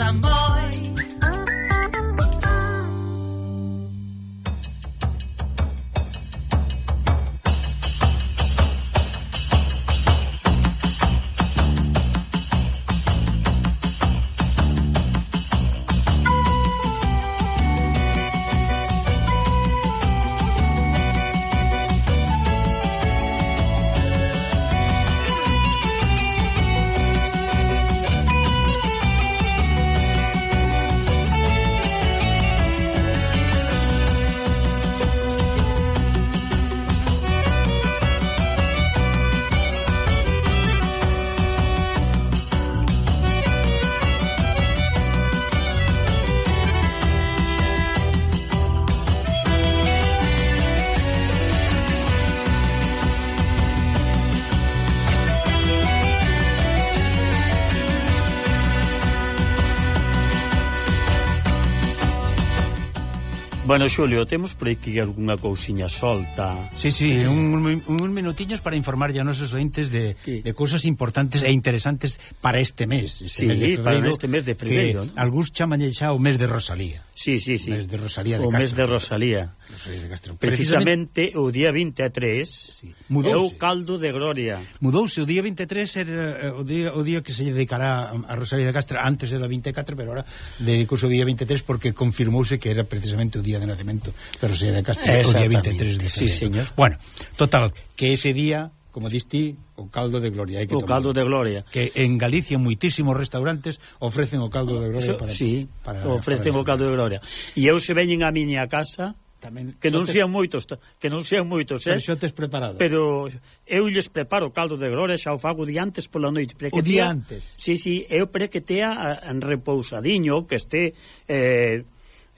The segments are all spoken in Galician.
amor. Bueno, Xulio, temos por aquí algunha cousiña solta. Sí, sí, sí. Un, un, un minutiños para informar a nosos ointes de, sí. de cousas importantes e interesantes para este mes. Este sí, mes de febreiro, para este mes de febreiro. Que ¿no? algúns chaman xa o mes de Rosalía. Sí, sí, sí. O mes de Rosalía de o Castro. O mes de Rosalía. Rosalía de Castro. Precisamente, Precisamente o día 23 sí. Mudouse. é o caldo de gloria. Mudouse, o día 23 era eh, o día, o día que se dedicará a Rosalía de Castro, antes era 24, pero ahora dedicouse o día 23 porque confirmouse que era precisamente o día de nacemento de Rosalía de Castro, o día 23 de. Sí, señor. Bueno, total, que ese día como diste, o caldo de gloria. Hai que o tomar. caldo de gloria. Que en Galicia moitísimos restaurantes ofrecen o caldo de gloria. Eso, para, sí, para, ofrecen para o caldo de gloria. E eu se veñen á miña casa, tamén que non te... sean moitos, que non sean moitos, eh? Pero tes preparado. Pero eu lles preparo caldo de gloria, xa o fago di antes pola noite, prequetea. O di antes. Sí, sí, eu tea en repousadiño, que este eh,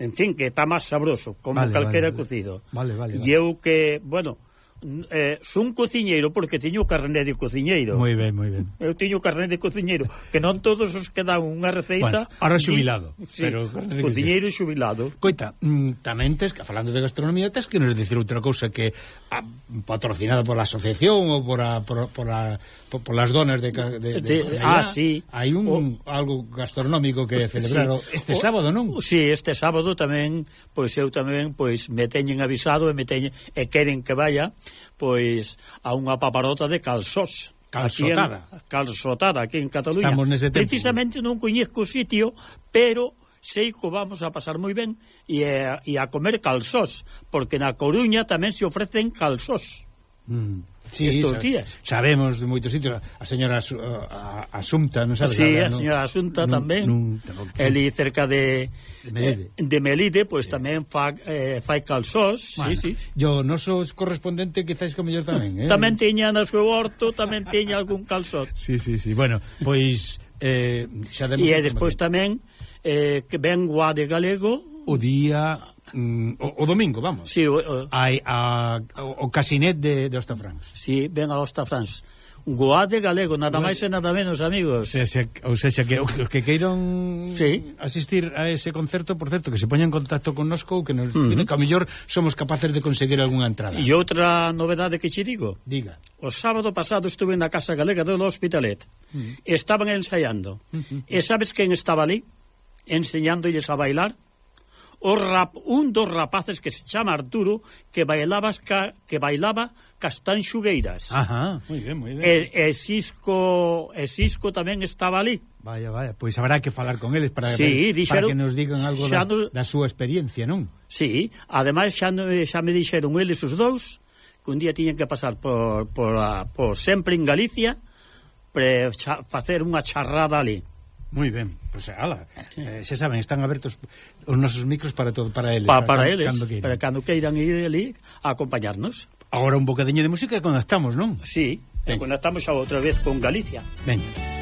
en fin, que está máis sabroso, como vale, calquera vale, vale. cocido. Vale, vale, vale. E eu que, bueno, eh, son cociñeiro porque teño o carné de cociñeiro. Moi ben, moi ben. Eu teño o carné de cociñeiro, que non todos os que dan unha receita... Bueno, ahora xubilado. Sí, pero cociñeiro e xubilado. Coita, mm, tamén tes, que falando de gastronomía, tes que nos dicir outra cousa que a, patrocinada por a asociación ou por, a, por, por, a, por, por las donas de... de, de, de allá, ah, sí. Hai un, o, algo gastronómico que celebrar sí. este o, sábado, non? Sí, este sábado tamén, pois eu tamén, pois me teñen avisado e me teñen, e queren que vaya pois a unha paparota de calzós. Calzotada. Aquí en, calzotada, aquí en Cataluña. Estamos nese tempo. Precisamente non coñezco o sitio, pero sei que vamos a pasar moi ben e, e a comer calzós, porque na Coruña tamén se ofrecen calzós. Mm. Sí, estos sa días. Sabemos de moitos sitios, a señora a, a Asunta, non sabe? Sí, a, a señora Asunta nun, tamén. Elí. Eli cerca de de Melide, eh, de Melide pois pues, sí. tamén fa, eh, fai calzós, bueno, sí, sí. Yo noso correspondente quizáis que mellor tamén, eh. tamén tiña no seu horto, tamén tiña algún calzot. Sí, sí, sí. Bueno, pois eh, xa E despois tamén eh, que ven Guade Galego o día mm, o, o domingo, vamos. Sí, o, o, a, a, o, o casinet de, de Ostafrans. Sí, ven a Ostafrans. Goade galego, nada máis e nada menos, amigos. Se, se, ou seja, que os que queiron sí. asistir a ese concerto, por certo, que se poñan en contacto con nosco, que nos uh -huh. que a mellor somos capaces de conseguir algunha entrada. E outra novedade que che digo. Diga. O sábado pasado estuve na Casa Galega do Hospitalet. Uh -huh. Estaban ensaiando. Uh -huh. E sabes quen estaba ali? Enseñándoles a bailar o rap, un dos rapaces que se chama Arturo que bailaba ca, que bailaba Castán Xugueiras. Ajá, moi ben, moi ben. E, e Cisco, e Cisco tamén estaba ali. Vaya, vaya, pois habrá que falar con eles para, sí, dixeron, para que nos digan algo da, nos, da súa experiencia, non? Sí, ademais xa, xa me dixeron eles os dous que un día tiñen que pasar por, por, a, por sempre en Galicia para facer unha charrada ali. Moi ben, pois pues, ala, eh, xa saben, están abertos os nosos micros para todo para eles, pa, para, para eles, cando queiran. para cando queiran ir ali a acompañarnos. Agora un bocadiño de música e conectamos, non? Sí, ben. e conectamos xa outra vez con Galicia. Veña.